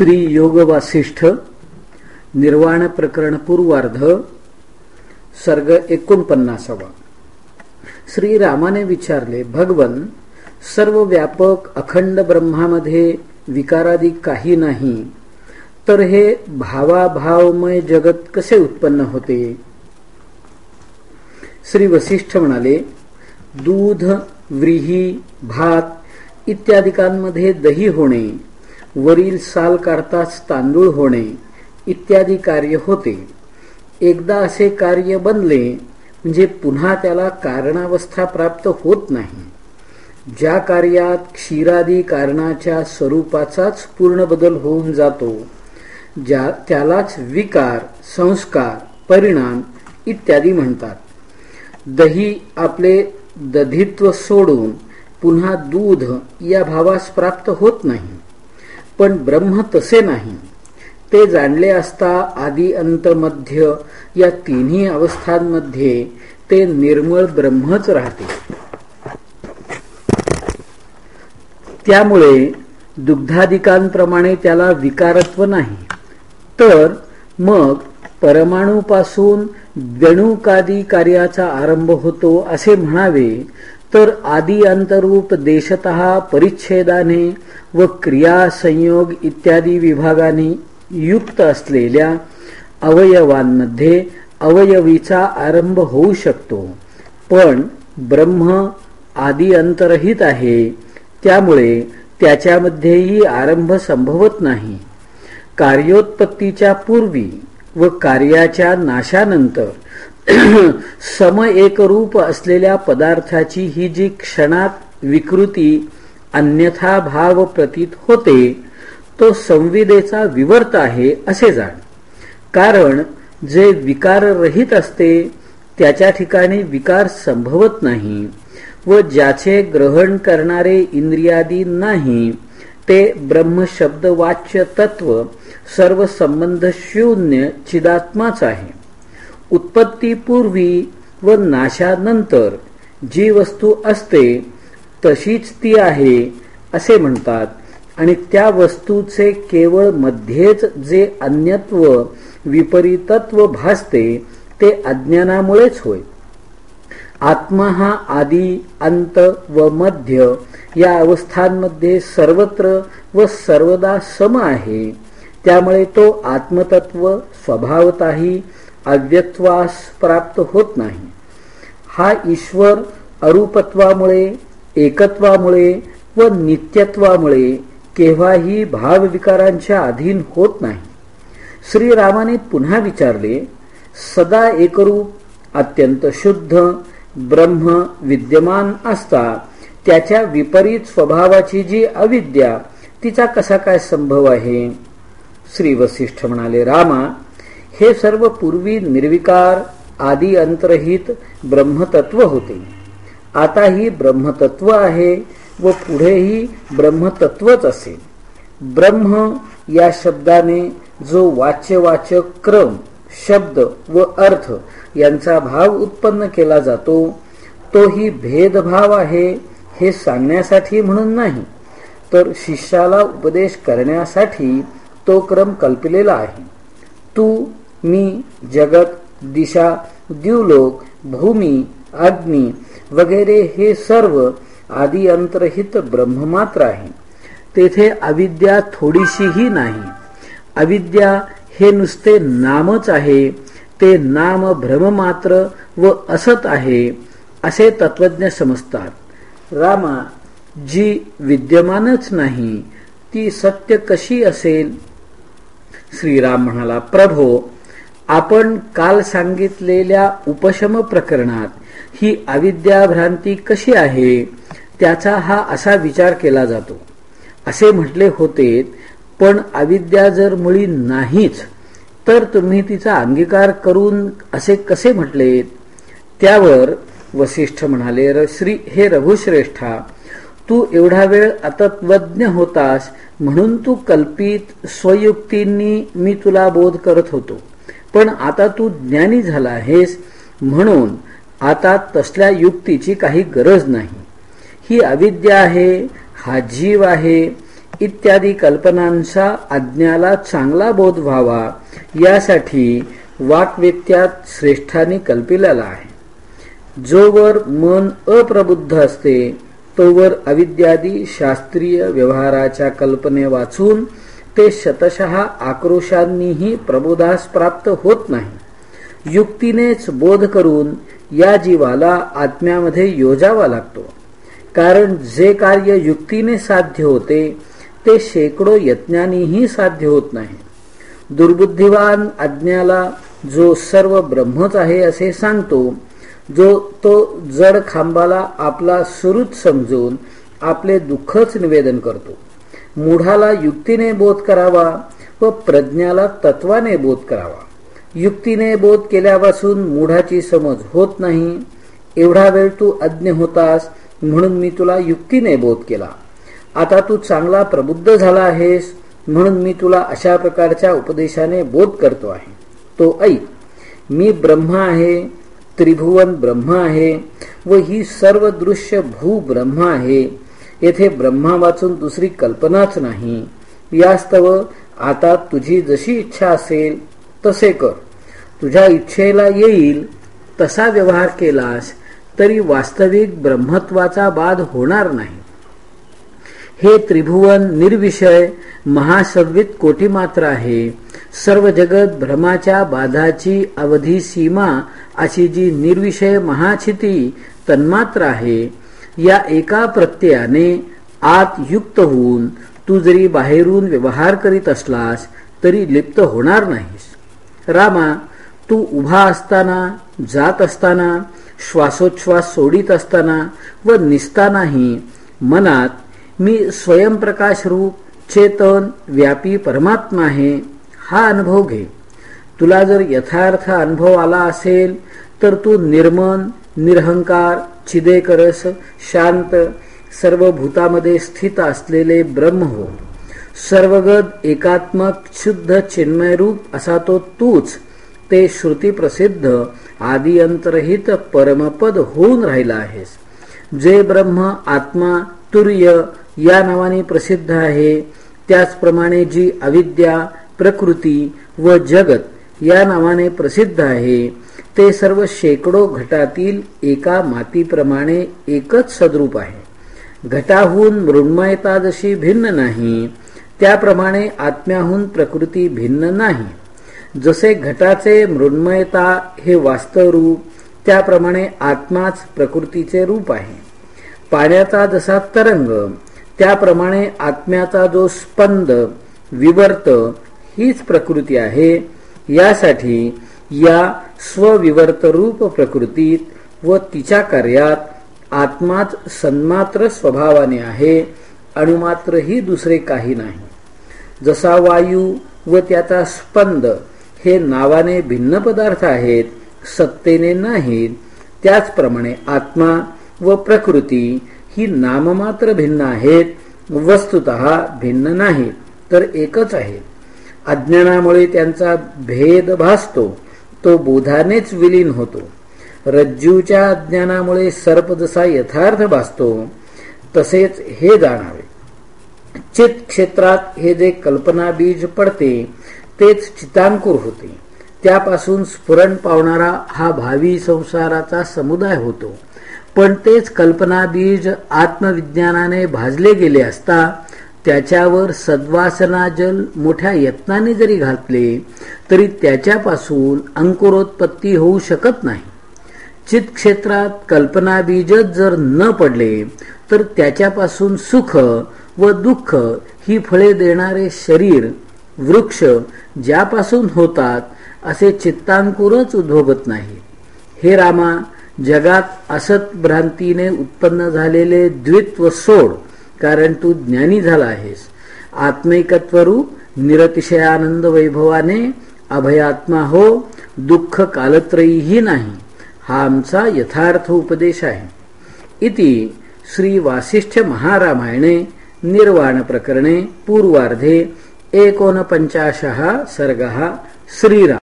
श्री योग वासिष्ठ निर्वाण प्रकरण पूर्वार्ध सर्ग एकोणपन्नासावा. श्री रामाने विचारले भगवन सर्व व्यापक अखंड ब्रह्मामध्ये विकारादी काही नाही तर हे भावाभावमय जगत कसे उत्पन्न होते? श्री वसिष्ठ म्हणाले दूध व्रीही भात इत्यादिकांमध्ये दही होणे वरील साल काढताच तांदूळ होणे इत्यादी कार्य होते. एकदा असे कार्य बनले म्हणजे पुन्हा त्याला कारणावस्था प्राप्त होत नाही. ज्या कार्यात क्षीरादी कारणाच्या स्वरूपाचाच पूर्ण बदल होऊन जातो ज्या त्यालाच विकार संस्कार परिणाम इत्यादी म्हणतात. दही आपले दधित्व सोडून पुन्हा दूध या भावास प्राप्त होत नाही. पण ब्रह्म तसे नाही. ते जाणले असता आदी अंत मध्य या तिन्ही अवस्थांमध्ये ते निर्मळ ब्रह्मच राहते. त्यामुळे दुग्धाधिकांप्रमाणे त्याला विकारत्व नाही. तर मग परमाणूपासून वेणुकादी कार्याचा आरंभ होतो असे म्हणावे तर आदी अंतरूप देशत परिच्छेदाने व क्रिया संयोग इत्यादी विभागाने युक्त असलेल्या अवयवांमध्ये अवयवीचा आरंभ होऊ शकतो. पण ब्रह्म आदी अंतरहित आहे. त्यामुळे त्याच्यामध्येही आरंभ संभवत नाही. कार्योत्पत्तीच्या पूर्वी व कार्याच्या नाशानंतर सम एकरूप असलेल्या पदार्थाची ही जी क्षणात विकृती अन्यथा भाव प्रतीत होते तो संविदेचा विवर्त आहे असे जाण. कारण जे विकाररहित असते त्याच्या ठिकाणी विकार संभवत नाही व ज्याचे ग्रहण करणारे इंद्रियादी नाही ते ब्रह्मशब्दवाच्य तत्व सर्व संबंध शून्य चिदात्माच आहे. उत्पत्तीपूर्वी व नाशानंतर जी वस्तू असते तशीच ती आहे असे म्हणतात. आणि त्या वस्तूचे केवळ मध्येच जे अन्यत्व विपरीतत्व भासते ते अज्ञानामुळेच होय. आत्मा हा आदी अंत व मध्य या अवस्थांमध्ये सर्वत्र व सर्वदा सम आहे. त्यामुळे तो आत्मतत्व स्वभावताही अव्यत्वास प्राप्त होत नाही. हा ईश्वर अरूपत्वामुळे एकत्वामुळे व नित्यत्वामुळे केव्हाही भावविकारांच्या अधीन होत नाही. श्रीरामाने पुन्हा विचारले सदा एकरूप अत्यंत शुद्ध ब्रह्म विद्यमान असता त्याच्या विपरीत स्वभावाची जी अविद्या तिचा कसा काय संभव आहे? श्री वसिष्ठ म्हणाले रामा हे सर्व पूर्वी निर्विकार आदी अंतरहित ब्रह्मतत्व होते. आता ही ब्रह्मतत्व आहे व पुढेही ब्रह्मतत्वच असेल ब्रह्म या शब्दाने जो वाच्यवाचक क्रम शब्द व अर्थ यांचा भाव उत्पन्न केला जातो तोही भेदभाव आहे हे सांगण्यासाठी म्हणून नाही तर शिष्याला उपदेश करण्यासाठी तो क्रम कल्पलेला आहे. तू मी जगत दिशा दिवलोक भूमी अग्नी वगैरे हे सर्व आदी अंतरहित ब्रह्ममात्र आहे. तेथे अविद्या थोडीशीही नाही. अविद्या हे नुसते नामच आहे ते नाम भ्रममात्र व असत आहे असे तत्वज्ञ समजतात. रामा जी विद्यमानच नाही ती सत्य कशी असेल? श्रीराम म्हणाला प्रभो आपण काल सांगितलेल्या उपशम प्रकरणात ही अविद्याभ्रांती कशी आहे त्याचा हा असा विचार केला जातो. असे म्हटले होते पण अविद्या जर मुळी नाहीच तर तुम्ही तिचा अंगीकार करून असे कसे म्हटले? त्यावर वसिष्ठ म्हणाले श्री हे रघुश्रेष्ठा तू एवढा वेळ अतत्वज्ञ होतास म्हणून तू कल्पित स्वयुक्तींनी मी तुला बोध करत होतो. पण आता तू ज्ञानी झाला आहेस म्हणून आता तसल्या युक्तीची काही गरज नाही. ही अविद्या आहे हा जीव आहे इत्यादी कल्पनांचा अज्ञाला चांगला बोध व्हावा यासाठी वाक्वेत्यात श्रेष्ठांनी कल्पिलेला आहे. जोवर मन अप्रबुद्ध असते तोवर अविद्यादी शास्त्रीय व्यवहाराच्या कल्पने वाचून ते शतशः आक्रोशांनीही प्रबोधास प्राप्त होत नाही. युक्तीनेच बोध करून या जीवाला आत्म्यामध्ये योजावा लागतो. कारण जे कार्य युक्तीने साध्य होते ते शेकडो यज्ञांनीही साध्य होत नाही. दुर्बुद्धिवान अज्ञाला जो सर्व ब्रह्मच आहे असे सांगतो जो तो जड खांबाला आपला सुरूच समजून आपले दुःखच निवेदन करतो. मूढाला युक्तीने बोध करावा व प्रज्ञाला तत्वाने बोध करावा. युक्तीने बोध केल्यापासून मूढाची समज होत नाही. एवढा वेळ तू अज्ञ होतास म्हणून मी तुला युक्तीने बोध केला. आता तू चांगला प्रबुद्ध झाला आहेस म्हणून मी तुला अशा प्रकारच्या उपदेशाने बोध करतो आहे. तो ऐक मी ब्रह्म आहे त्रिभुवन ब्रह्म आहे व ही सर्व दृश्य भू ब्रह्म आहे. येथे ब्रह्मा वाचून दुसरी कल्पनाच नाही. यास्तव आता तुझी जशी इच्छा असेल तसे कर. तुझ्या इच्छेला येईल तसा व्यवहार केलास तरी वास्तविक ब्रह्मत्वाचा बाध होणार नाही. हे त्रिभुवन निर्विषय महासव्वित कोटी मात्र आहे. सर्व जगत भ्रमाच्या बाधाची अवधी सीमा अशी जी निर्विषय महाछिती तन्मात्र आहे या एका प्रत्ययाने आत युक्त होऊन तू जरी बाहेरून व्यवहार करीत असलास तरी लिप्त होणार नाहीस. रामा तू उभा असताना जात असताना श्वासोच्छ्वास सोडित असताना व निसतानाही मनात मी स्वयंप्रकाश रूप चेतन व्यापी परमात्मा आहे हा अनुभव घे. तुला जर यथार्थ अनुभव आला असेल तर तू निर्मन निरहंकार चिदेकरस शांत सर्व भूतामध्ये स्थित असलेले ब्रह्म हो. सर्वगत एकात्मक शुद्ध चिन्मयरूप असा तो तूच ते श्रुती प्रसिद्ध परमपद होऊन राहिला आहेस. जे ब्रह्म आत्मा तुर्य या नावाने प्रसिद्ध आहे. त्याचप्रमाणे जी अविद्या प्रकृती व जगत या नावाने प्रसिद्ध आहे. ते सर्व शेकडो घटातील एका मातीप्रमाणे एकच सद्रूप आहे. घटाहून मृण्मयता जशी भिन्न नाही त्याप्रमाणे आत्म्याहून प्रकृती भिन्न नाही. जसे घटाचे मृण्मयता हे वास्तव रूप त्याप्रमाणे आत्माच प्रकृतीचे रूप आहे. पाण्याचा जसा तरंग त्याप्रमाणे आत्म्याचा जो स्पंद विवर्त हीच प्रकृती आहे. यासाठी या स्वविवर्त रूप प्रकृतीत व तिच्या कार्यात आत्माच सन्मात्र स्वभावाने आहे अणुमात्र ही दुसरे काही नाही. जसा वायू व त्याचा स्पंद हे नावाने भिन्न पदार्थ आहेत सत्तेने नाहीत त्याचप्रमाणे आत्मा व प्रकृती ही नाममात्र भिन्न आहेत वस्तुत भिन्न नाहीत तर एकच आहे. अज्ञानामुळे त्यांचा भेद भासतो तो बोधानेच विलीन होतो. रज्जूच्या अज्ञानामुळे सर्प जसा यथार्थ भासतो तसेच हे जाणावे. चित क्षेत्रात हे जे कल्पना बीज पडते तेच चितांकुर होते. त्यापासून स्फुरण पावणारा हा भावी संसाराचा समुदाय होतो. पण तेच कल्पना बीज आत्मविज्ञानाने भाजले गेले असता त्याच्यावर सद्वासना जल मोठ्या यत्नाने जरी घातले तरी त्याच्यापासून अंकुरोत्पत्ती होऊ शकत नाही. चित क्षेत्रात कल्पना बीजच जर न पडले तर त्याच्यापासून सुख व दुःख ही फळे देणारे शरीर वृक्ष ज्यापासून होतात असे चित्तांकुरच उद्भवत नाही. हे रामा जगात असत भ्रांतीने उत्पन्न झालेले द्वित्व सोड कारण तू ज्ञानी झाला आहेस. आत्मिकत्वरू निरतिशयानंद वैभवाने अभयात्मा हो दुःख कालत्रयीही नाही. हा आमचा यथार्थ उपदेश आहे. इति श्री वासिष्ठ महारामायणे निर्वाण प्रकरणे पूर्वार्धे एकोनपंचाशः सर्गः श्रीराम.